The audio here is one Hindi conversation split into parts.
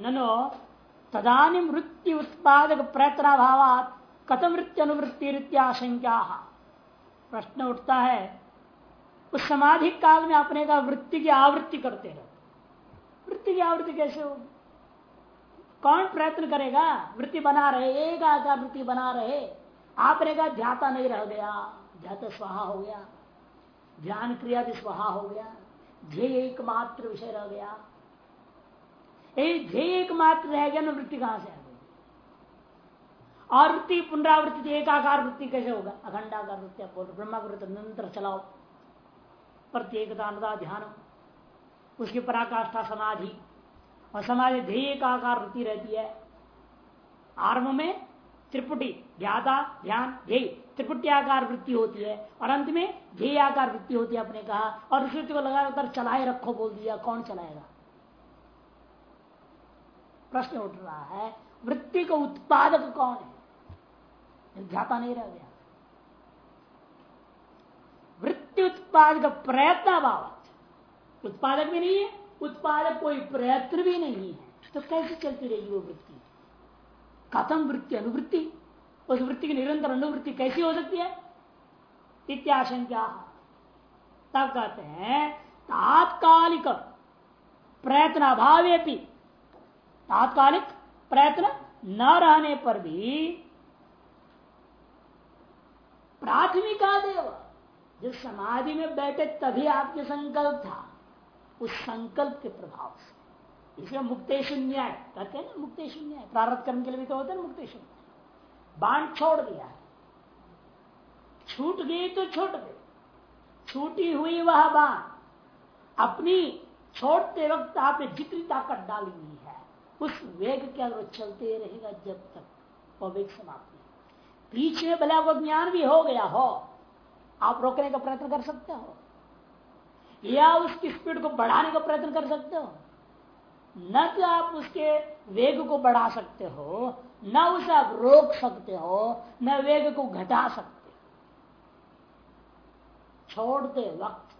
ननो, तदानी वृत्ति उत्पादक प्रयत्नाभाव कथम वृत्ति अनुवृत्ति रीत्याशंका प्रश्न उठता है, उस समाधि काल में अपने का वृत्ति की आवृत्ति करते रहो। वृत्ति की आवृत्ति कैसे होगी? कौन प्रयत्न करेगा? वृत्ति बना रहे, एक आकार वृत्ति बना रहे। आपने कहा ध्याता नहीं रह गया, ध्यात स्वाहा हो गया, ध्यान क्रिया भी स्वाहा हो गया, ध्येय एकमात्र विषय रह गया। ध्येय एकमात्र रह गया, ना वृत्ति कहाँ से आ गई? और वृत्ति, पुनरावृत्ति एक आकार वृत्ति कैसे होगा? अखंडाकार वृत्ति, आप बोल रहे ब्रह्मा वृत्ति निरंतर चलाओ। प्रत्येकता ध्यान। उसकी पराकाष्ठा, समाधि। और समाधि ध्येय का आकार वृत्ति रहती है। आरंभ में त्रिपुटी, ध्याता, ध्यान, ध्येय। त्रिपुटी आकार वृत्ति होती है। और अंत में ध्येय आकार वृत्ति होती है, आपने कहा। और उस को लगातार चलाए रखो, बोल दिया, कौन चलाएगा? प्रश्न उठ रहा है, वृत्ति का उत्पादक कौन है? ध्याता नहीं रह गया। वृत्ति उत्पादक प्रयत्न अभाव उत्पादक भी नहीं है, उत्पादक कोई प्रयत्न भी नहीं है। तो कैसे चलती रहेगी वो वृत्ति? कथम वृत्ति, अनुवृत्ति। उस वृत्ति की निरंतर अनुवृत्ति कैसी हो सकती है? इत्याशंका तब कहते हैं, तात्कालिक प्रयत्न अभावे भी तात्कालिक प्रयत्न न रहने पर भी प्राथमिका देव जो समाधि में बैठे तभी आपके संकल्प था। उस संकल्प के प्रभाव से। इसलिए मुक्तेश न्याय, कहते हैं ना मुक्तेश न्याय, प्रारब्ध कर्म के लिए भी तो होता है मुक्तेश न्याय। बाण छोड़ दिया छूट गई तो छूट गई। छूटी हुई वह बाण। अपनी छोड़ते वक्त आपने जितनी ताकत डाली हुई है उस वेग के अंदर चलते रहेगा जब तक वह वेग समाप्त नहीं पीछे भले आपको ज्ञान भी हो गया हो, आप रोकने का प्रयत्न कर सकते हो। या उसकी स्पीड को बढ़ाने का प्रयत्न कर सकते हो। न तो आप उसके वेग को बढ़ा सकते हो, न उसे आप रोक सकते हो, न वेग को घटा सकते छोड़ते वक्त,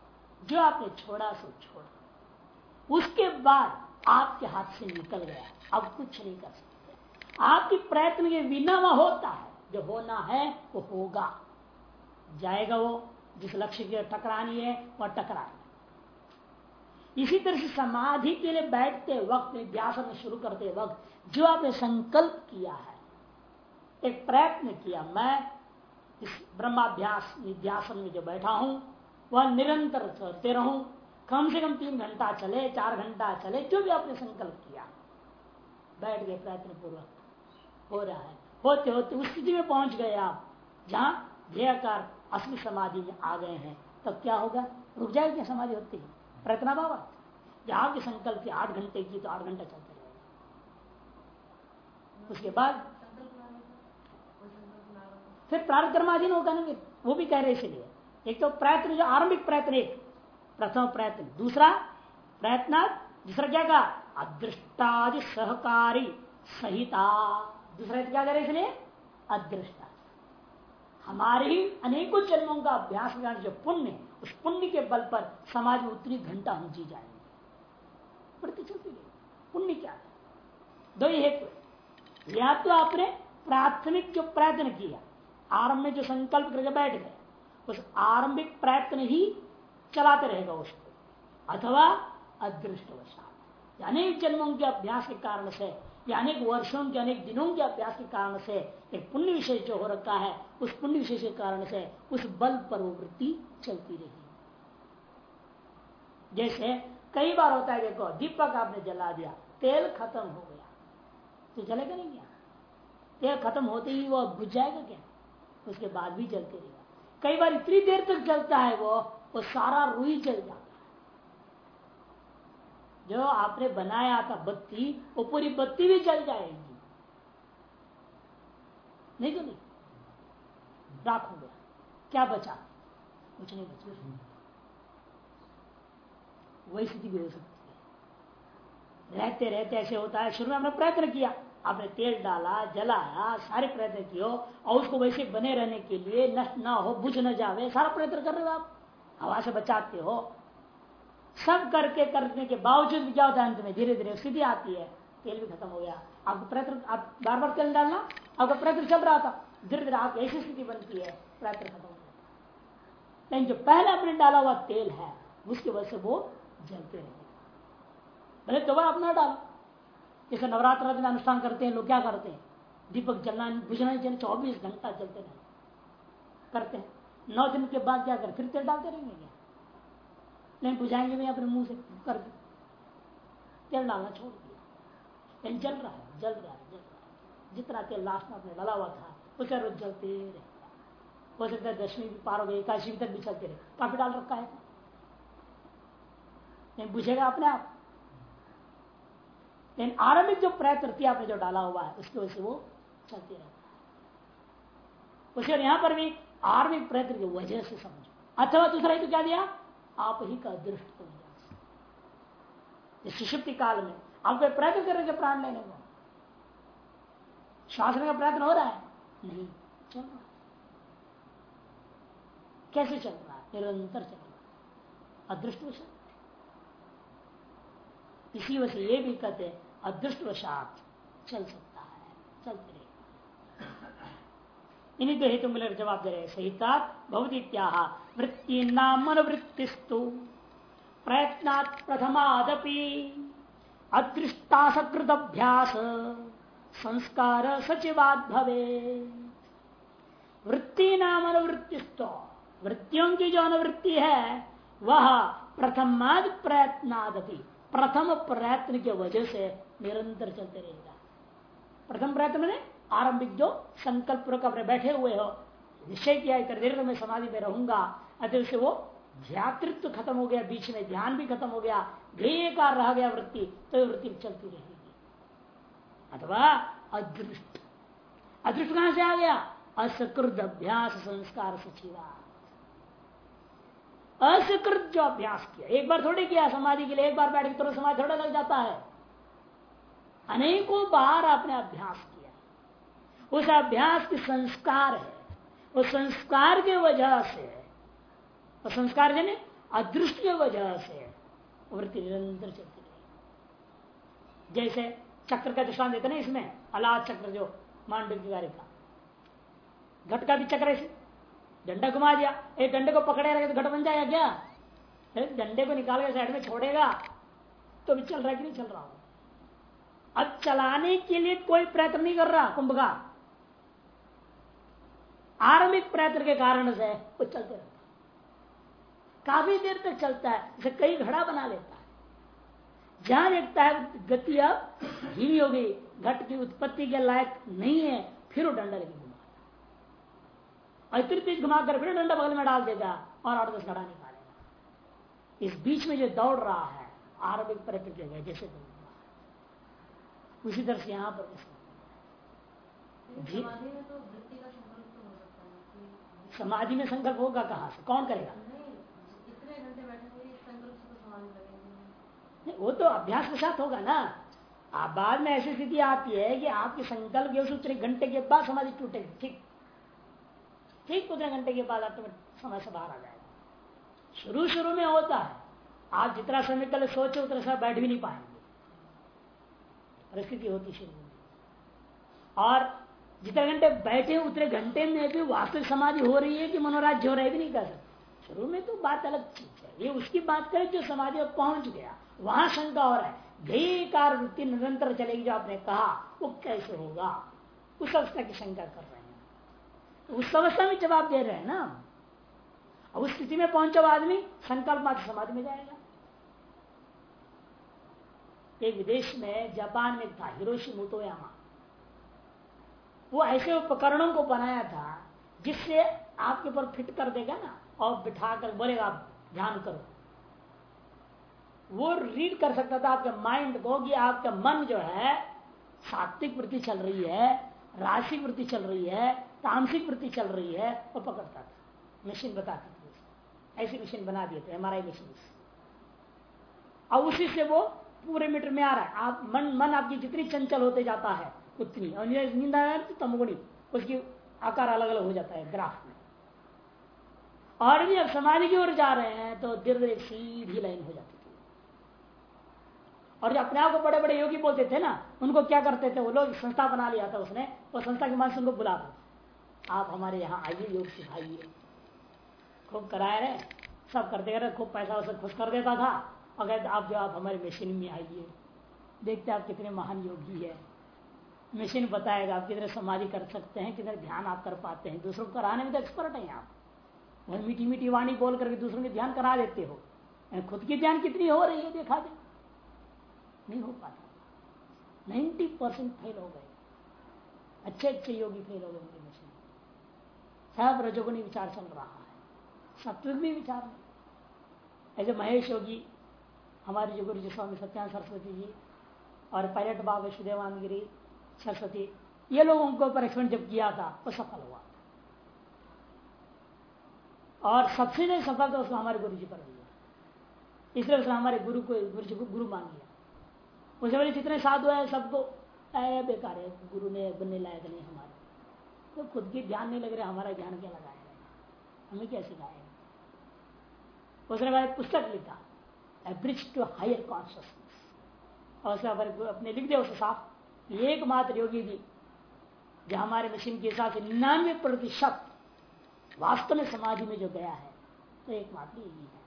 जो आपने छोड़ा सो छोड़ा। उसके बाद आपके हाथ से निकल गया अब कुछ नहीं कर सकते। आपकी प्रयत्न के बिना वह होता है। जो होना है, वो होगा। जाएगा वो, जिस लक्ष्य की टकरानी है, वह टकराए इसी तरह से समाधि के लिए बैठते वक्त में शुरू करते वक्त, जो आपने संकल्प किया है, एक प्रयत्न किया, मैं इस ब्रह्माभ्यास, निध्यासन में जो बैठा हूँ, वह निरंतर करते रहूँ कम से कम तीन घंटा चले, चार घंटा चले, जो भी आपने संकल्प किया। बैठ गए प्रयत्न पूर्वक हो रहा है। होते होते उस स्थिति में पहुँच गए आप, जहाँ ध्येयकार असली समाधि में आ गए हैं। तब क्या होगा? रुक जाएगी समाधि होती है? प्रयत्न बाबा जहाँ की संकल्प की आठ घंटे की तो आठ घंटा चलते रहेगा। उसके बाद फिर प्रार्थ कर्माधीन होगा ना वो भी कह रहे इसलिए। एक तो प्रयत्न, जो आरंभिक प्रयत्न एक प्रथम प्रयत्न। दूसरा प्रयत्न दूसरा क्या कहा? अदृष्टादि सहकारी सहिता। दूसरा क्या कह रहे इसलिए अदृष्टा। हमारे ही अनेकों जन्मों का अभ्यास जो पुण्य, उस पुण्य के बल पर समाज में उतनी घंटा हम जी जाएँगे। प्रति चलती पुण्य क्या है? दो ही हेतु या तो आपने प्राथमिक जो प्रयत्न किया, आरंभ में जो संकल्प करके बैठ गए, उस आरंभिक प्रयत्न ही चलाते रहेगा उसको। अथवा अदृष्टवशात। अनेक जन्मों के अभ्यास के कारण से या अनेक वर्षों के अनेक दिनों के अभ्यास के कारण से एक पुण्य विशेष जो हो रखा है, उस पुण्य विशेष के कारण से उस बल पर वो वृत्ति चलती रही। जैसे कई बार होता है, देखो, दीपक आपने जला दिया, तेल खत्म हो गया। तो जलेगा नहीं क्या? तेल खत्म होते ही वो बुझ जाएगा क्या? उसके बाद भी जलते रहेगा। कई बार इतनी देर तक जलता है वो वो सारा रुई जल जाता है। जो आपने बनाया था बत्ती, वो पूरी बत्ती भी जल जाएगी। नहीं तो नहीं। राख हो गया क्या बचा? कुछ नहीं बचा। वही स्थिति भी हो सकती है। रहते रहते ऐसे होता है। शुरू में हमने प्रयत्न किया। आपने तेल डाला, जलाया, सारे प्रयत्न किए और उसको वैसे बने रहने के लिए नष्ट ना हो, बुझ न जावे, सारा प्रयत्न कर रहे हो आप। हवा से बचाते हो। सब करके करने के बावजूद भी क्या होता है अंत में धीरे धीरे स्थिति आती है। तेल भी खत्म हो गया। आपको प्रयत्न, आप बार बार तेल डालना, आपका प्रयत्न चल रहा था। धीरे धीरे आप ऐसी स्थिति बनती है, प्रयत्न खत्म हो लेकिन जो पहले आपने डाला हुआ तेल है, उसकी वजह से वो जलते रहेंगे। भले दोबारा अपना डालो। जैसे नवरात्र में अनुष्ठान करते हैं, लोग क्या करते हैं? दीपक जलना, बुझना जल चौबीस घंटा जलते रहे करते हैं। नौ दिन के बाद क्या कर फिर तेल डालते रहेंगे क्या? नहीं बुझाएँगे भी अपने मुँह से कर तेल डालना छोड़ दिया लेकिन जल रहा है, जल रहा है, जल रहा है। जितना तेल लास्ट में आपने डाला हुआ था, उसका रोज जलते रहे। हो सकता है दसवीं भी पार हो गई, एकादशी तक भी चलते रहे। काफ़ी डाल रखा है। नहीं बुझेगा अपने आप। लेकिन आरंभिक जो प्रयत्न आपने, जो डाला हुआ है, उसकी वजह से वो चलते रहता है उसे यहाँ पर भी आर्मिक प्रयत्न की वजह से समझो। अथवा दूसरा तो क्या दिया? आप ही का दृष्ट सुषुप्ति काल में आप प्रयत्न कर रहे थे प्राण लेने को? शासन का प्रयत्न हो रहा है? नहीं, चल रहा कैसे चल रहा है? निरंतर चल रहा है। अदृष्ट इसी वजह से ये भी कहते हैं अदृष्ट वशात चल सकता है। चलते इन्हीं दो हेतु जवाब दे रहे सहिता भवदीत्या वृत्ति नाम मनोवृत्तिस्तु। प्रयत्ना प्रथमादपि अदृष्टा सकृत अभ्यास संस्कार सचिवाद भवे वृत्ति नाम अनुवृत्तिस्तु वृत्तियों की जो अनुवृत्ति है, वह प्रथमाद प्रयत्नादपि, प्रथम प्रयत्न के वजह से निरंतर चलते रहेगा। प्रथम प्रयत्न में आरंभिक जो संकल्प पूर्वक अपने बैठे हुए हो, निश्चय किया कर देर मैं समाधि में रहूँगा, अतः से वो ध्यातृत्व खत्म हो गया, बीच में ध्यान भी खत्म हो गया ध्येय का रह गया वृत्ति तो वृत्ति चलती रहेगी। अथवा अदृष्ट। अदृष्ट कहाँ से आ गया? असकृत अभ्यास संस्कार सचिवा असकृत जो अभ्यास किया, एक बार थोड़ी किया समाधि के लिए, एक बार बैठ के तुरंत समाधि थोड़ा लग जाता है। अनेकों बार आपने अभ्यास उस अभ्यास के संस्कार है। उस संस्कार के वजह से और संस्कार जने अदृष्ट की वजह से वृत्ति निरंतर चलती रही। जैसे चक्र का दृष्टान देते ना इसमें, अलाद चक्र जो मांडव कार्य का। घट का भी चक्र ऐसे डंडा घुमा दिया, एक डंडे को पकड़े रहे तो घट बन जाएगा क्या? डंडे को निकाल के साइड में छोड़ेगा तो भी चल रहा है कि नहीं चल रहा अब चलाने के लिए कोई प्रयत्न नहीं कर रहा कुंभ का। आरंभिक प्रयत्न के कारण से वो चलते रहता काफ़ी देर तक चलता है जैसे कई घड़ा बना लेता है। जहाँ देखता है, गति अब धीमी हो गई, घट की उत्पत्ति के लायक नहीं है, फिर वो डंडा लेके घुमा अतिरिक्त घुमा कर फिर डंडा बगल में डाल देगा और आठ दस घड़ा निकालेगा। इस बीच में जो दौड़ रहा है, आरंभिक प्रयत्न के वजह से दौड़ उसी तरह से यहाँ पर समाधि में संकल्प होगा कहाँ से? कौन करेगा? नहीं वो तो अभ्यास के साथ होगा ना। आप बाद में ऐसी स्थिति आती है कि आपके संकल्प के उतने घंटे के बाद समाधि टूटेगी। ठीक। ठीक उतने घंटे के बाद आप समय से बाहर आ जाएगा। शुरू शुरू में होता है। आप जितना समय पहले सोचे उतना समय बैठ भी नहीं पाएँगे। परिस्थिति होती शुरू में और जितने घंटे बैठे उतने घंटे में भी वास्तविक समाधि हो रही है कि मनोराज्य हो रहा है भी नहीं कर सकते? शुरू में तो बात अलग चीज़ है ये उसकी बात करें जो समाधि में पहुँच गया। वहाँ शंका हो। रहा है ध्येयकार वृत्ति निरंतर चलेगी, जो आपने कहा, वो कैसे होगा? उस अवस्था की शंका कर रहे हैं। तो उस अवस्था में जवाब दे रहे हैं ना? अब उस स्थिति में पहुँचा आदमी, संकल्प मात्र समाधि में जाएगा। एक विदेश में, जापान में था हिरोशी मोटोयामा। वो ऐसे उपकरणों को बनाया था जिससे आपके ऊपर फिट कर देगा ना, और बिठा कर बोलेगा, आप ध्यान करो। वो रीड कर सकता था, आपके माइंड को कि आपका मन जो है, सात्विक वृत्ति चल रही है, राशिक वृत्ति चल रही है, तामसिक वृत्ति चल रही है, वो पकड़ता था। मशीन बताती थी ऐसी मशीन बना दिए थे एमआरआई मशीन अब उसी से वो पूरे मीटर में आ रहा है। आप, मन मन आपकी जितनी चंचल होते जाता है उतनी और नींद तो तमगुणी उसकी आकार अलग अलग हो जाता है, ग्राफ में। और भी अब समाधि की ओर जा रहे हैं तो धीरे धीरे सीधी लाइन हो जाती थी। और जो अपने आप को बड़े बड़े योगी बोलते थे ना, उनको क्या करते थे? वो लोग संस्था बना लिया था उसने। वो संस्था के माध्यम से उनको बुला आप हमारे यहाँ आइए, योग सिखाइए। खूब कराए रहे। सब करते रहे, खूब पैसा उसे खुश कर देता था। अगर आप जो आप हमारे मशीन में आइए, देखते आप कितने महान योगी है। मशीन बताएगा, आप कितने समाधि कर सकते हैं कितने ध्यान आप कर पाते हैं। दूसरों को कराने में तो एक्सपर्ट है आप। वह मीठी मीठी वाणी बोल करके दूसरों के ध्यान करा देते हो। खुद की ध्यान कितनी हो रही है, देखा दे। नहीं हो पाता। नाइन्टी परसेंट फेल हो गए। अच्छे अच्छे योगी फेल हो गए उनके मशीन सब रजोगुणी विचार चल रहा है। सत्विक भी विचार ऐसे महेश योगी, हमारे जो गुरु जी स्वामी सत्यान सरस्वती जी और पायलट बाबा सुदेवान गिरी सरस्वती, ये लोगों को परीक्षण जब किया था, वो सफल हुआ और सबसे नहीं सफल तो उसको हमारे गुरु जी पर दिया इसलिए उसने हमारे गुरु को गुरु जी को गुरु मान लिया। उसे बोले, जितने साधु है सबको बेकार है, गुरु ने बनने लायक नहीं हमारे। तो खुद की ध्यान नहीं लग रहा, हमारा ध्यान क्या लगाया हमें क्या सिखाया उसने बाद पुस्तक लिखा ब्रिज टू हायर कॉन्शियसनेस और उसने अपने लिख दिया, उसे साफ़ एकमात्र योगी जी, जो हमारे मशीन के हिसाब से निन्यानवे प्रतिशत वास्तव में समाधि में जो गया है तो एकमात्र योगी है।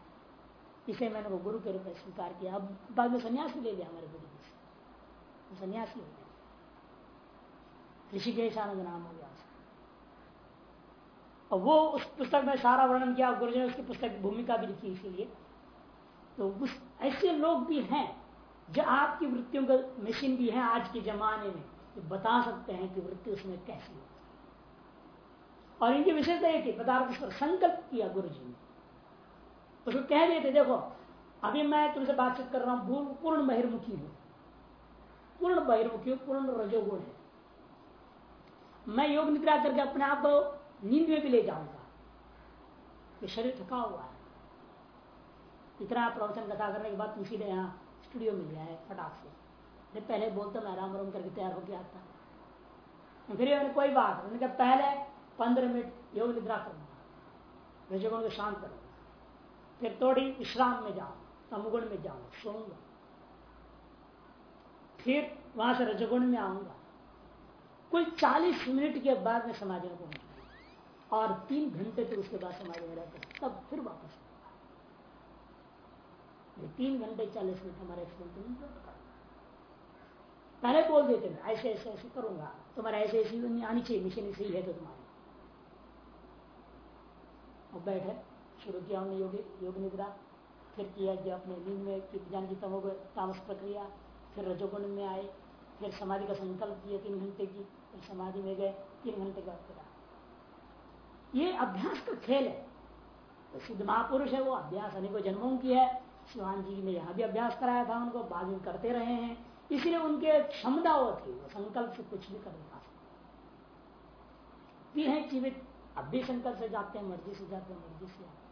इसे मैंने वो गुरु के रूप में स्वीकार किया। अब बाद में सन्यास ले लिया हमारे गुरु जी से। सन्यासी हो गया ऋषिकेश आनंद नाम हो गया और वो उस पुस्तक में सारा वर्णन किया गुरु जी ने उसकी पुस्तक भूमिका भी लिखी इसीलिए। तो उस ऐसे लोग भी हैं जो आपकी वृत्तियों का मशीन भी है आज के जमाने में जो बता सकते हैं कि वृत्ति उसमें कैसी होती और इनकी विशेषता एक थी, पदार्थ पर संकल्प किया गुरु जी ने। उसको कह थे देखो, अभी मैं तुमसे बातचीत कर रहा हूँ पूर्ण बहिर्मुखी हूँ। पूर्ण बहिर्मुखी हूँ, पूर्ण रजोगुण है। मैं योग निद्रा करके अपने आप को नींद में भी ले जाऊँगा। ये शरीर थका हुआ है। इतना प्रवचन कथा करने के बाद तुम सीधे यहाँ स्टूडियो मिल है फटाक से। पहले बोलता मैं आराम आराम करके तैयार होकर आता। फिर कोई बात उन्होंने कहा, पहले पंद्रह मिनट योग निद्रा करूँगा रजोगुण को शांत करूँगा फिर थोड़ी विश्राम में जाऊँ तमुगुण में जाऊँ सोऊँगा। फिर वहाँ से रजगुण में आऊँगा। कुल 40 मिनट के बाद में समाधि में पहुंचूँगा और तीन घंटे तक उसके बाद समाधि में रहकर तब फिर वापस तीन घंटे चालीस मिनट हमारा एक्सपेरिमेंट पहले बोल देते हैं, ऐसे ऐसे ऐसे करूँगा। तुम्हारा ऐसे, ऐसी आनी चाहिए मिशन सही है तो तुम्हारी। और बैठे, शुरू किया हमने योग योग निद्रा, फिर किया जो अपने नींद में ज्ञान की तमो तामस प्रक्रिया, फिर रजोगुण में आए, फिर समाधि का संकल्प किया तीन घंटे की, फिर समाधि में गए, तीन घंटे का फिर ये अभ्यास का खेल है। तो सिद्ध महापुरुष है, वो अभ्यास अनेकों जन्मों की है। शिवान जी ने यहाँ भी अभ्यास कराया था, उनको बाद में करते रहे हैं। इसलिए उनके क्षमता वो थी, वो संकल्प से कुछ भी कर नहीं सकते है जीवित अब भी संकल्प से जाते हैं, मर्ज़ी से जाते हैं, मर्ज़ी से आते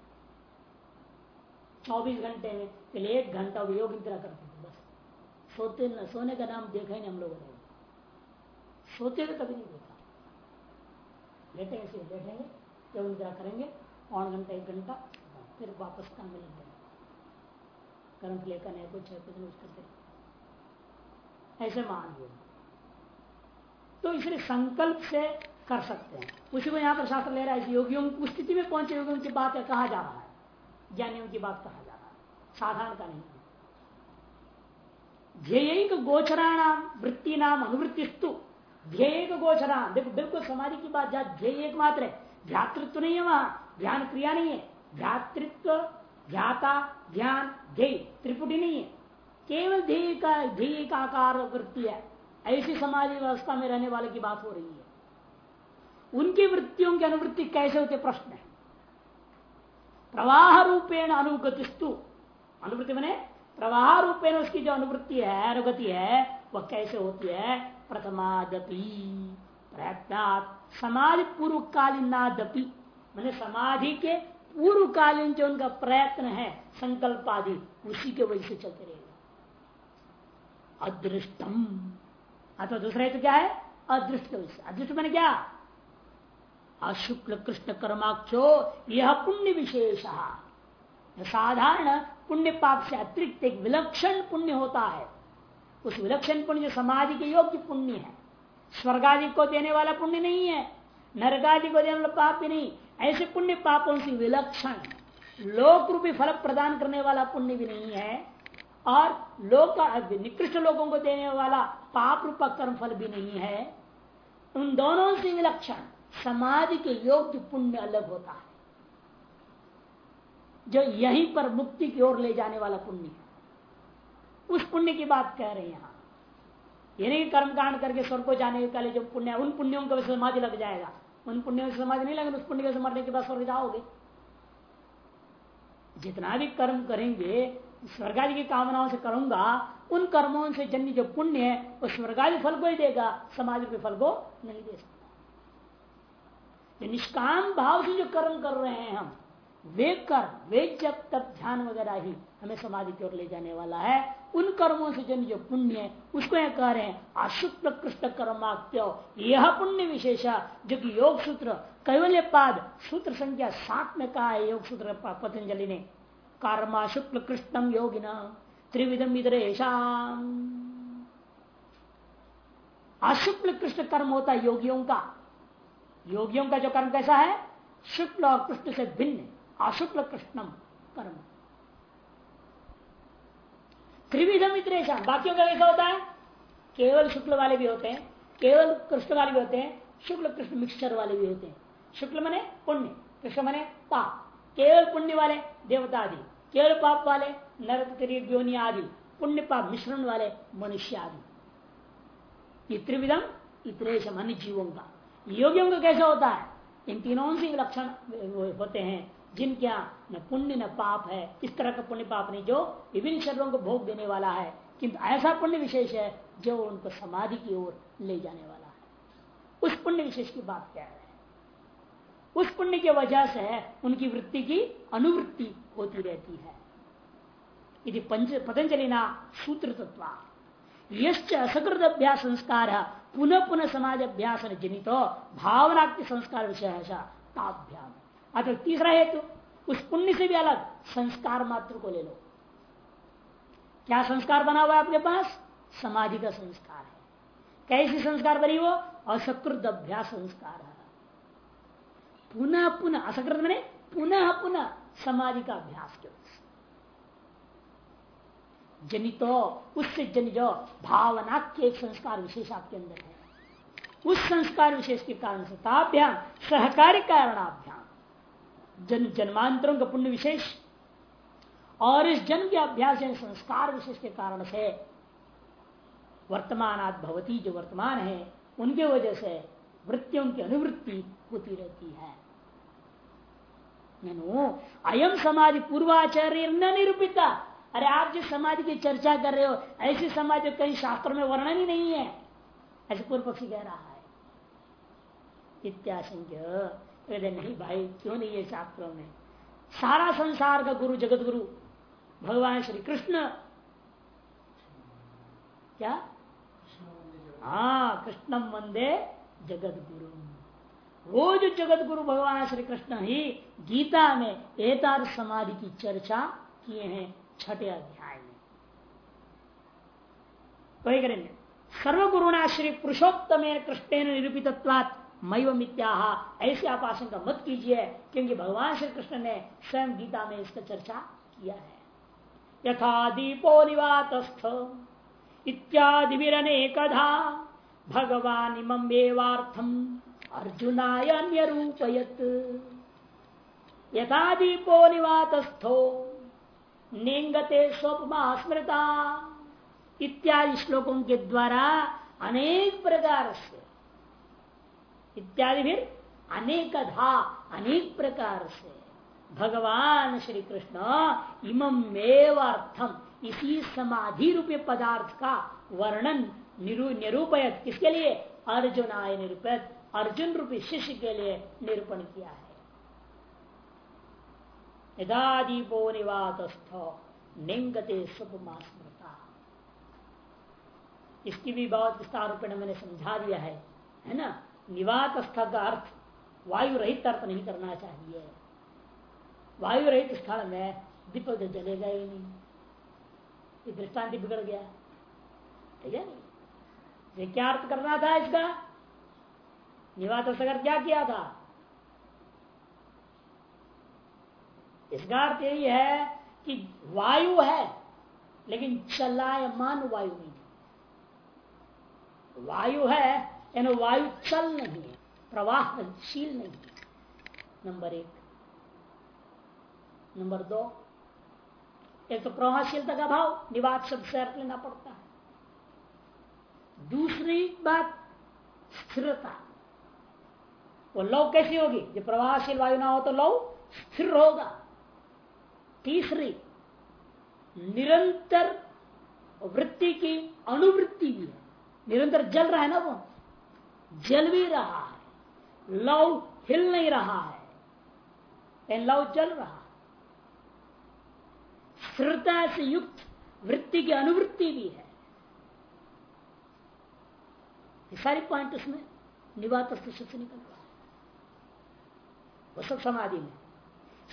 चौबीस घंटे में, पहले एक घंटा योग निद्रा करते थे, बस। सोते न, सोने का नाम देखा ही नहीं हम लोगों ने। सोते हुए कभी नहीं देखा। लेटेंगे से बैठेंगे योग निद्रा करेंगे, पौन घंटा, एक घंटा, फिर वापस काम में लग करंट लेकर नहीं कुछ है, कुछ नहीं करते ऐसे मान योग तो इसलिए संकल्प से कर सकते हैं। उसी को यहाँ पर शास्त्र ले रहा है योगियों की स्थिति में पहुँचे योगियों की बात कहा जा रहा है? ज्ञानियों की बात कहा जा रहा है? साधारण का नहीं। ध्येय गोचराणाम वृत्ति नाम अनुवृत्तिस्तु। ध्येय गोचराम देखो, बिल्कुल समाधि की बात ध्येय एक मात्र है। ध्यातृत्व नहीं है वहाँ। ध्यान क्रिया नहीं है। ध्यातृत्व ध्याता ध्यान ध्येय, त्रिपुटी नहीं है। केवल ध्येय का ध्येय का आकार वृत्ति है। ऐसी समाधि व्यवस्था में रहने वाले की बात हो रही है। उनकी वृत्तियों की अनुवृत्ति कैसे होते प्रश्न है। प्रवाह रूपेण अनुगतिस्तु। अनुवृत्ति मैंने प्रवाह रूपेण उसकी जो अनुवृत्ति है, अनुगति है, वह कैसे होती है? प्रथमादपि, प्रयत्नात् समाधि पूर्वकालीनादपि मैंने समाधि के पूर्वकालीन जो उनका प्रयत्न है संकल्प आदि उसी के वजह से चलते रहेगा। अदृष्टम। अथवा दूसरा तो क्या है? अदृष्ट अदृष्ट मैंने क्या? अशुक्ल कृष्ण कर्माक्षो, यह पुण्य विशेष। साधारण पुण्य पाप से अतिरिक्त एक विलक्षण पुण्य होता है। उस विलक्षण पुण्य समाधि के योग्य पुण्य है। स्वर्गादि को देने वाला पुण्य नहीं है। नरगादि को देने वाला पाप भी नहीं। ऐसे पुण्य पापों से विलक्षण लोक रूपी फल प्रदान करने वाला पुण्य भी नहीं है, और लोक निकृष्ट लोगों को देने वाला पाप रूपा कर्म फल भी नहीं है, उन दोनों से विलक्षण, समाधि के योग्य पुण्य अलग होता है। जो यहीं पर मुक्ति की ओर ले जाने वाला पुण्य है। उस पुण्य की बात कह रहे हैं यहाँ। ये नहीं कर्म कांड करके स्वर्ग को जाने के लिए जो पुण्य उन पुण्यों का समाधि लग जाएगा। उन पुण्य से समाधि नहीं लगेगा उस पुण्य के मरने के बाद स्वर्ग जाओगे। जितना भी कर्म करेंगे, स्वर्गादि की कामनाओं से करूँगा, उन कर्मों से जन्य जो पुण्य है, वो स्वर्गादि फल को ही देगा, समाज के फल को नहीं दे सकता। निष्काम भाव से जो कर्म कर रहे हैं हम, वे कर वे जब तक ध्यान वगैरह ही हमें समाधि की ओर ले जाने वाला है उन कर्मों से जन जो पुण्य है, उसको यह कह रहे हैं अशुक्ल कृष्ण कर्माक्यो यह पुण्य विशेष, जो कि योग सूत्र कैवल्य पाद सूत्र संख्या सात में कहा है योग सूत्र पतंजलि ने। कर्मा शुक्ल कृष्णम योगिना त्रिविधम इधरेशम अशुक्ल कृष्ण कर्म होता है योगियों का। योगियों का जो कर्म कैसा है? शुक्ल और कृष्ण से भिन्न अशुक्ल कृष्णम कर्म। त्रिविधम इतरेशा बाकियों का कैसा होता है, केवल शुक्ल वाले भी होते हैं, केवल कृष्ण वाले भी होते हैं, शुक्ल कृष्ण मिक्सचर वाले भी होते हैं। शुक्ल मने पुण्य, कृष्ण मने पाप। केवल पुण्य वाले देवता आदि केवल पाप वाले नरक आदि, पुण्य पाप मिश्रण वाले मनुष्य आदि। त्रिविधम इतरेश अन्य जीवों का। योगियों का कैसा होता है? इन तीनों से लक्षण होते हैं। जिनके यहाँ न पुण्य न पाप है, इस तरह का पुण्य पाप नहीं, जो विभिन्न शरीरों को भोग देने वाला है, किंतु ऐसा पुण्य विशेष है, जो उनको समाधि की ओर ले जाने वाला है। उस पुण्य विशेष की बात क्या है? उस पुण्य की वजह से उनकी वृत्ति की अनुवृत्ति होती रहती है। यदि पतंजलि ना सूत्र तत्व यश्च असकृत अभ्यास संस्कार, पुनः पुनः समाज अभ्यास जनित भावना के संस्कार विषय ताभ्याम। अतः तीसरा हेतु उस पुण्य से भी अलग, संस्कार मात्र को ले लो। क्या संस्कार बना हुआ है आपके पास? समाधि का संस्कार है। कैसी संस्कार बनी वो? असकृत अभ्यास संस्कार है। पुनः पुनः, असकृत मैंने पुनः पुनः समाधि का अभ्यास के जनितो, उससे जनित भावना के एक संस्कार विशेष आपके अंदर है। उस संस्कार विशेष के कारण से ताभ्याम सहकारी कारणाभ्याम जन, जन्मांतरों का पुण्य विशेष। और इस जन्म के अभ्यास संस्कार विशेष के कारण से वर्तमान भवती जो वर्तमान है, उनके वजह से वृत्तियों की अनुवृत्ति होती रहती है। अयम समाज पूर्वाचार्य न निरूपिता। अरे आप जिस समाज की चर्चा कर रहे हो, ऐसी समाज कहीं शास्त्रों में वर्णन ही नहीं है, ऐसे पूर्व पक्षी कह रहा है। इत्याशंक्य। कहते नहीं भाई, क्यों नहीं है शास्त्रों में? सारा संसार का गुरु जगत गुरु भगवान श्री कृष्ण। क्या? हाँ कृष्णम वंदे जगत गुरु वो जो जगत गुरु भगवान श्री कृष्ण ही गीता में एतार समाधि की चर्चा किए हैं छठे अध्याय में। वही करेंगे। सर्वगुरुणा श्री पुरुषोत्तम कृष्ण निरूपित मैव मित्या ऐसे आप आशंका मत कीजिए, क्योंकि भगवान श्री कृष्ण ने स्वयं गीता में इसका चर्चा किया है। यथा दीपो निवातस्थ इत्यादि विरनेकधा भगवान इमम एवार्थम अर्जुनाय रूपयत यथा दीपो निवातस्थो निंगते स्वपमा स्मृता इत्यादि श्लोकों के द्वारा अनेक प्रकार से इत्यादि फिर अनेक धा, अनेक प्रकार से। भगवान श्री कृष्ण इमम अर्थम इसी समाधि रूपी पदार्थ का वर्णन निरूपयत। किसके लिए? अर्जुन आय निरूपित अर्जुन रूपी शिष्य के लिए निरूपण किया है। यदादीपो निवातस्थ, निंगते सुपमा स्मृता इसकी भी बहुत विस्तार रूप मैंने समझा दिया है है ना? निवात स्थल का अर्थ वायु रहित अर्थ नहीं करना चाहिए। वायु रहित स्थल में दीपक तो जलेगा ही नहीं। दृष्टांति बिगड़ गया। ठीक है? ये क्या अर्थ करना था इसका? निवात सगर क्या किया था? इसका अर्थ यही है कि वायु है, लेकिन चलायमान वायु नहीं वायु है यानी वायु चल नहीं है प्रवाहशील नहीं है। नंबर एक। नंबर दो। एक तो प्रवाहशीलता का भाव निवाद शब्द से अर्थ लेना पड़ता है। दूसरी बात, स्थिरता। वो लव कैसी होगी? जब प्रवाहशील वायु ना हो तो लव स्थिर होगा। तीसरी, निरंतर वृत्ति की अनुवृत्ति भी है। निरंतर जल रहा है ना वो? जल भी रहा है। लव हिल नहीं रहा है। लव चल रहा स्थिरता से युक्त वृत्ति की अनुवृत्ति भी है। ये सारी पॉइंट उसमें निवात से निकल रहा है। वो सब समाधि में।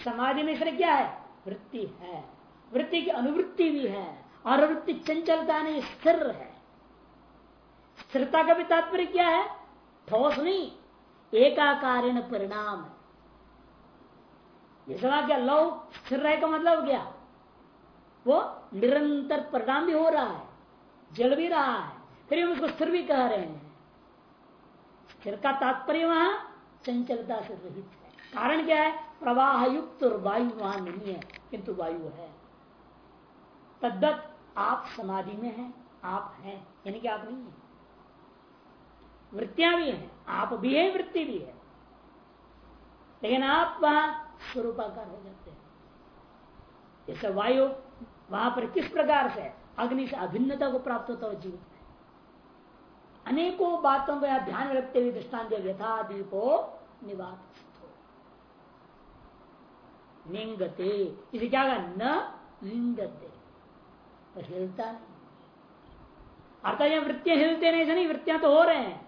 समाधि में इसलिए क्या है? वृत्ति है। वृत्ति की अनुवृत्ति भी है। और वृत्ति चंचलता नहीं, स्थिर है। स्थिरता का भी तात्पर्य क्या है? ठोस नहीं एकाकार परिणाम है जैसा क्या लव स्थिर रहे का मतलब क्या? वो निरंतर परिणाम भी हो रहा है, जल भी रहा है, फिर हम उसको स्थिर भी कह रहे हैं। स्थिर का तात्पर्य वहाँ चंचलता से रहित है। कारण क्या है? प्रवाह युक्त और वायु वहाँ नहीं है, किंतु वायु है। तद्दत आप समाधि में हैं, आप हैं, यानी कि आप नहीं है। वृत्तियाँ भी हैं। आप भी है, वृत्ति भी है। लेकिन आप वहाँ स्वरूपाकार हो जाते हैं। जैसे वायु वहाँ पर किस प्रकार से अग्नि से अभिन्नता को प्राप्त होता है जीवित में अनेकों बातों को ध्यान रखते हुए दृष्टान यथा दीपो निवात निंगते। इसे क्या न लिंगते हिलता नहीं। अर्थात यह वृत्तियाँ हिलते नहीं नहीं वृत्तियाँ तो हो रहे हैं।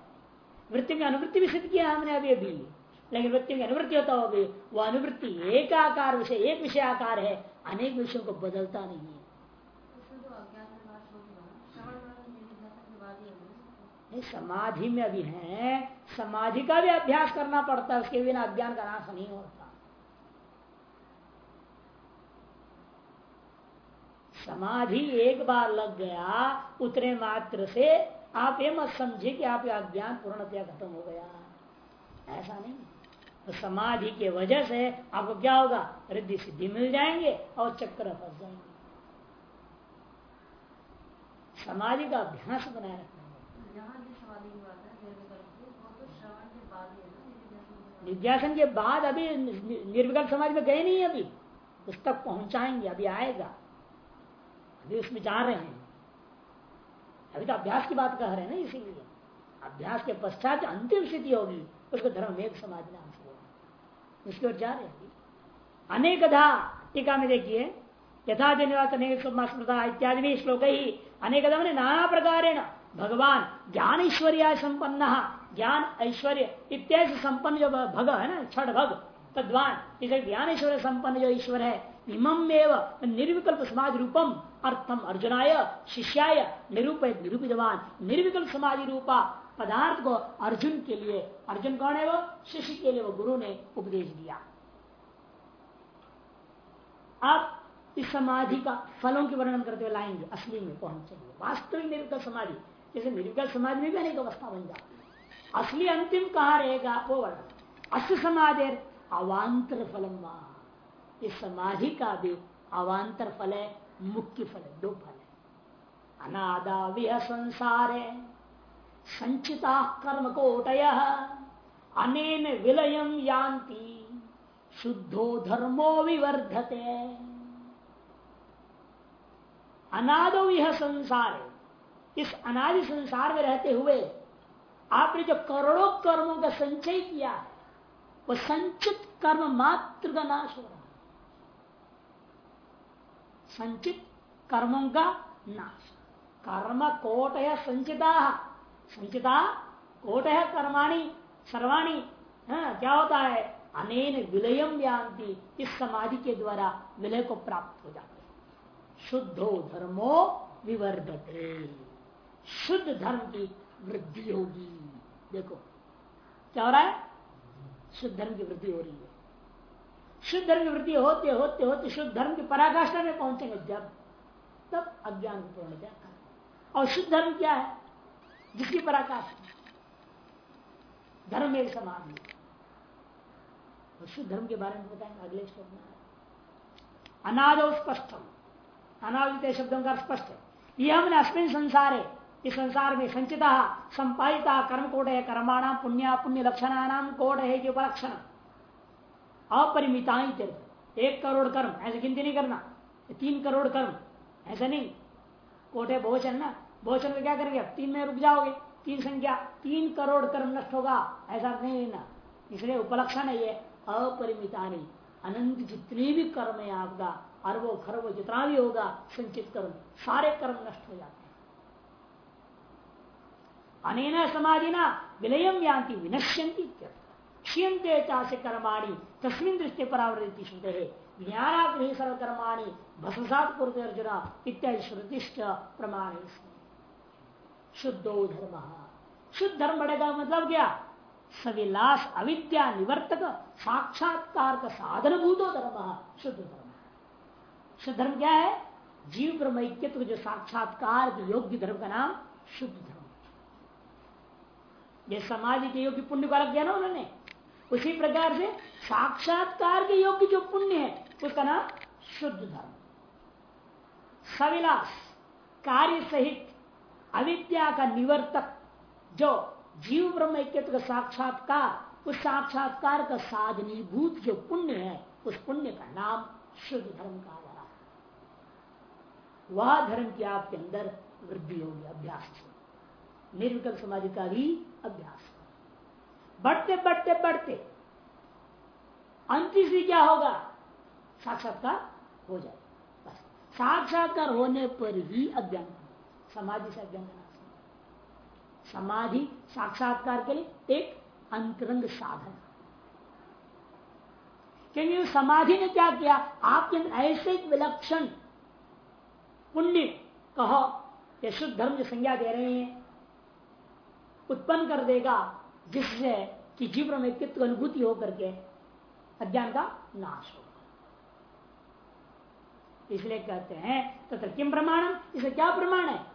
वृत्ति में अनुवृत्ति भी सिद्ध किया हमने अभी अभी। लेकिन वृत्ति में अनुवृत्ति होता हो अभी वह अनुवृत्ति एक आकार विषय, एक विषय आकार है, अनेक विषयों को बदलता नहीं है। समाधि में अभी है। समाधि का भी अभ्यास करना पड़ता है, उसके बिना अज्ञान का नाश नहीं होता। समाधि एक बार लग गया उतने मात्र से आप ये मत समझे कि आपका अज्ञान पूर्णतया खत्म हो गया। ऐसा नहीं। तो समाधि के वजह से आपको क्या होगा? रिद्धि सिद्धि मिल जाएँगे और चक्कर फंस जाएँगे। समाधि का अभ्यास बनाए रखना निध्यासन के बाद अभी निर्विकल्प समाज में गए नहीं अभी। उस तक पहुंचाएँगे अभी आएगा। अभी उसमें जा रहे हैं। अभी तो अभ्यास की बात कह रहे हैं ना इसीलिए। अभ्यास के पश्चात अंतिम स्थिति होगी, उसको धर्म में समाज नाम से उसकी ओर जा रहे हैं अनेकधा टीका में देखिए यथा स्मृता इत्यादि भी श्लोक ही अनेकधा मैंने नाना प्रकार भगवान ज्ञान ऐश्वर्या संपन्न, ज्ञान ऐश्वर्य इत्यादि संपन्न जो भग है ना छठ भग, तद्वान, इसे ज्ञान ऐश्वर्य संपन्न जो ईश्वर है इमम एवं निर्विकल्प समाज रूपम अर्थम अर्जुनाय, शिष्याय निरूपित निरूपितवान। निर्विकल्प समाधि रूपा पदार्थ को अर्जुन के लिए, अर्जुन कौन है वो? शिष्य के लिए वो गुरु ने उपदेश दिया। आप इस समाधि का फलों के वर्णन करते हुए लाएँगे। असली में पहुँचेंगे वास्तविक निर्विकल समाधि जैसे निर्विकल समाधि में भी अनेक अवस्था बन जाती असली अंतिम कहा रहेगा? वो वर्णन। अस्त समाधि, अवान्तर फलम इस समाधि का भी अवान्तर फल है, मुख्य फल है, दो फल है। अनादा विह संसार, संचिता कर्म कोटय, अनेन विलयम यान्ति, शुद्धो धर्मो विवर्धते। अनादो यह संसार, इस अनादि संसार में रहते हुए आपने जो करोड़ों कर्मों का संचय किया है, वो संचित कर्म मात्र का नाश हो रहा है। संचित कर्मों का नाश। कर्म कोट है संचिता। संचिता कोट है कर्माणी सर्वाणी हाँ, क्या होता है? अनेन विलयम व्यांति इस समाधि के द्वारा विलय को प्राप्त हो जाता है। शुद्धो धर्मो विवर्धते। शुद्ध धर्म की वृद्धि होगी। देखो क्या हो रहा है? शुद्ध धर्म की वृद्धि हो रही है। शुद्ध धर्म की वृद्धि होते होते होते शुद्ध धर्म की पराकाष्ठा में पहुँचेंगे जब, तब अज्ञान को पूर्ण देखा और शुद्ध धर्म क्या है? जिसकी पराकाष्ठा? धर्म एक समाधि और शुद्ध धर्म के बारे में बताएँगे, अगले श्लोक में अनादो स्पष्टम। अनाज शब्दों का स्पष्ट है। यह हमने अस्मिन संसार है इस संसार में संचिता, संपादिता कर्म कोट है कर्माणाम पुण्य पुण्य लक्षणानाम कोट है जो उपलक्षण अपरिमिता एक करोड़ कर्म, ऐसे गिनती नहीं करना। तीन करोड़ कर्म, ऐसा नहीं। कोटे बहुचन ना बहुचन में क्या करेंगे? तीन में रुक जाओगे। तीन संख्या, तीन करोड़ कर्म नष्ट होगा। ऐसा नहीं लेना इसलिए उपलक्षण है ये अपरिमिता नहीं अनंत जितने भी कर्म है आपका, अरबो, खरबो, जितना भी होगा, संचित कर्म, सारे कर्म नष्ट हो जाते हैं। अनेन समाधि ना विलयम यान्ति विनश्यंती क्षीयते चासे कर्माणी, तस्मिन दृष्टि परावृत्ति शुद्ध है ज्ञानाग्रही सर्वकर्माणी भससात पूर्व अर्जुना, इत्यादि श्रुतिष्ठ प्रमाण शुद्धो धर्म। शुद्ध धर्म बढ़ेगा मतलब क्या? सविलास, अविद्या, निवर्तक, साक्षात्कार का साधन भूतो धर्म, शुद्ध धर्म। शुद्ध धर्म क्या है? जीव ब्रह्मक्यत्व जो साक्षात्कार योग्य धर्म का नाम, शुद्ध धर्म। ये समाधि के योग्य पुण्य को अलग दिया ना उन्होंने? उसी प्रकार से साक्षात्कार के योग्य जो पुण्य है, उसका नाम शुद्ध धर्म। सविलास कार्य सहित अविद्या का निवर्तक, जो जीव ब्रह्म का साक्षात्कार, उस साक्षात्कार का साधनीभूत जो पुण्य है, उस पुण्य का नाम शुद्ध धर्म कहा जा रहा है। वह धर्म की आपके अंदर वृद्धि होगी, अभ्यास निर्विकल समाधि का भी अभ्यास। बढ़ते बढ़ते बढ़ते। अंतिम भी क्या होगा। साक्षात्कार हो जाए। बस। साक्षात्कार होने पर ही अज्ञान समाधि से अज्ञान समाधि, साक्षात्कार के लिए एक अंतरंग साधन। क्योंकि समाधि ने क्या किया? आपके ऐसे विलक्षण पुण्य कहो, ये शुद्ध धर्म जो संज्ञा दे रहे हैं, उत्पन्न कर देगा। जिससे कि जीवन में अनुभूति होकर के अज्ञान का नाश होगा इसलिए कहते हैं तथा तो किम प्रमाणम? इसे क्या प्रमाण है?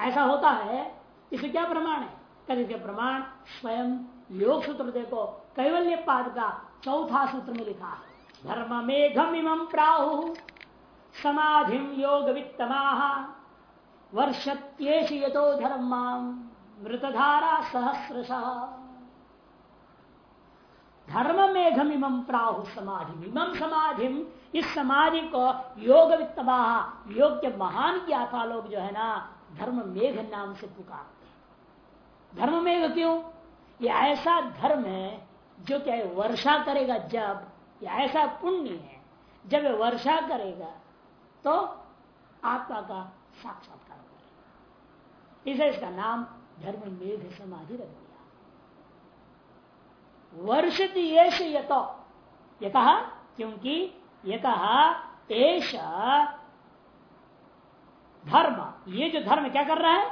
ऐसा होता है, इसे क्या प्रमाण है? कहते प्रमाण स्वयं योग सूत्र देखो, कैवल्य पाद का चौथा सूत्र में लिखा है। धर्म मेघम इम प्राहु समाधि योग वित्तमा वर्षत्येश यतो धर्म मृतधारा सहस्रश। धर्म मेघम इम प्राहु समाधि इम समाधि। इस समाधि को योग वित्तमा योग के महान ज्ञाता लोग जो है ना धर्म मेघ नाम से पुकार धर्म मेघ क्यों? ये ऐसा धर्म है जो क्या है, वर्षा करेगा जब, या ऐसा पुण्य है, जब वर्षा करेगा तो आत्मा का साक्षात्कार करेगा इसे इसका नाम धर्म मेघ समाधि रख दिया वर्षित येष यतो। ये कहा क्योंकि ये कहा एश धर्म। ये जो धर्म क्या कर रहा है?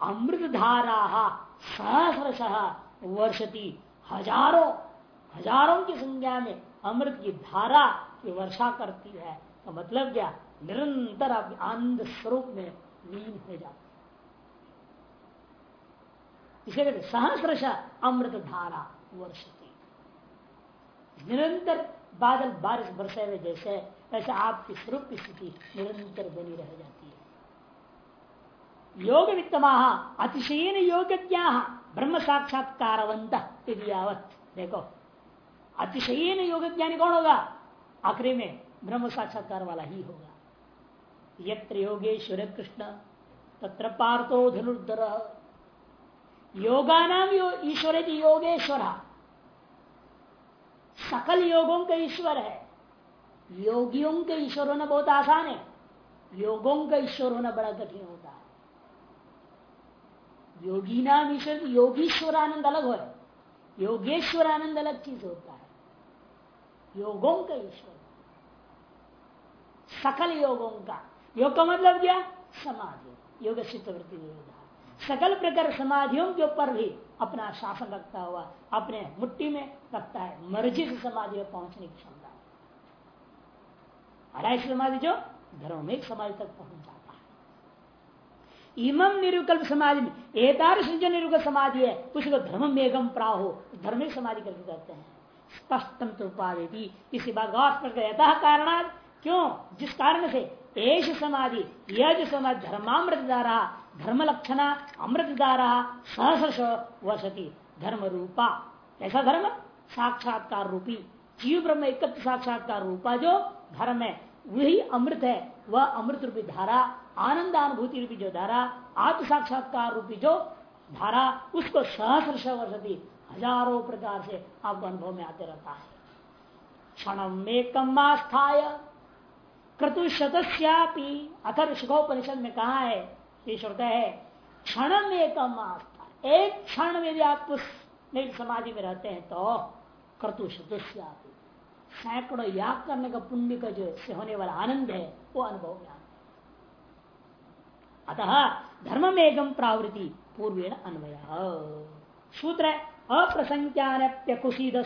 अमृत धारा सहस्रश वर्षती। हज़ारों हज़ारों की संख्या में अमृत की धारा की वर्षा करती है। तो मतलब क्या? निरंतर आनंद स्वरूप में लीन हो जाते इसे कहते सहस्रश अमृत धारा वर्षती। निरंतर बादल बारिश बरसे हुए जैसे, ऐसे आपकी स्वरूप की स्थिति निरंतर बनी रह जाती है। योग वित्तमा अतिशयन योग्या ब्रह्म साक्षात्कारवंत देखो, अतिशयन योग ज्ञानी कौन होगा? आखिरी में ब्रह्म साक्षात्कार वाला ही होगा। योगेश्वर कृष्ण तत्र पार्थो धनुर्धर। योगा नाम यो, ईश्वर योगेश्वर। सकल योगों का ईश्वर है। योगियों के ईश्वर होना बहुत आसान है। योगों का ईश्वर होना बड़ा कठिन होता है। योगी नाम ईश्वर योगीश्वर आनंद अलग हो। योगेश्वर आनंद अलग चीज़ होता है। योगों का ईश्वर। सकल योगों का। योग का मतलब क्या? समाधि। योग चित्तवृत्ति निरोधा। सकल प्रकार समाधियों के ऊपर भी अपना शासन रखता हुआ, अपने मुट्ठी में रखता है, मर्ज़ी से समाधि में पहुँचने की क्षमता। है समाधि जो धर्म में समाधि तक पहुँच जाता है। इमम निरुकल्प समाधि में एतार जो निरुकल समाधि है उसको धर्म मेघम प्राहो, धर्मिक समाधि करके कहते हैं। स्पष्ट उपाधि इसी बात स्पष्ट कारण क्यों? जिस कारण से एश समाधि यह जो समाधि धर्मामृत द्वारा धर्म लक्षणा अमृत द्वारा सहस वसती धर्म रूपा ऐसा धर्म साक्षात्कार रूपी। जीव ब्रह्म एक साक्षात्कार रूपा जो धर्म है, वही अमृत है। वह अमृत रूपी धारा, आनंदानुभूति रूपी जो धारा, आत्म साक्षात्कार रूपी जो धारा, उसको सहस्रश वर्षती हज़ारों प्रकार से आपको अनुभव में आते रहता है। क्षण में कमास्थाय अथर सुखोपनिषद में कहा है ईश्वर है क्षण में कमास्था एक क्षण में यदि आप उस समाधि में रहते हैं तो कर्तु क्रतुशतस्यापी सैकड़ों याग करने का पुण्य का जो से होने वाला आनंद है, वो अनुभव में अतः धर्म में एकम प्रावृति, पूर्वेण अन्वय। सूत्र है अप्रसंख्यानप्यकुशीद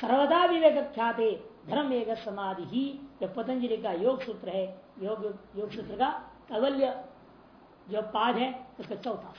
सर्वदा विवेक ख्याते धर्म एक समाधि। ही पतंजलि का योग सूत्र है, योग योग सूत्र का कवल्य जो पाद है उसका चौथा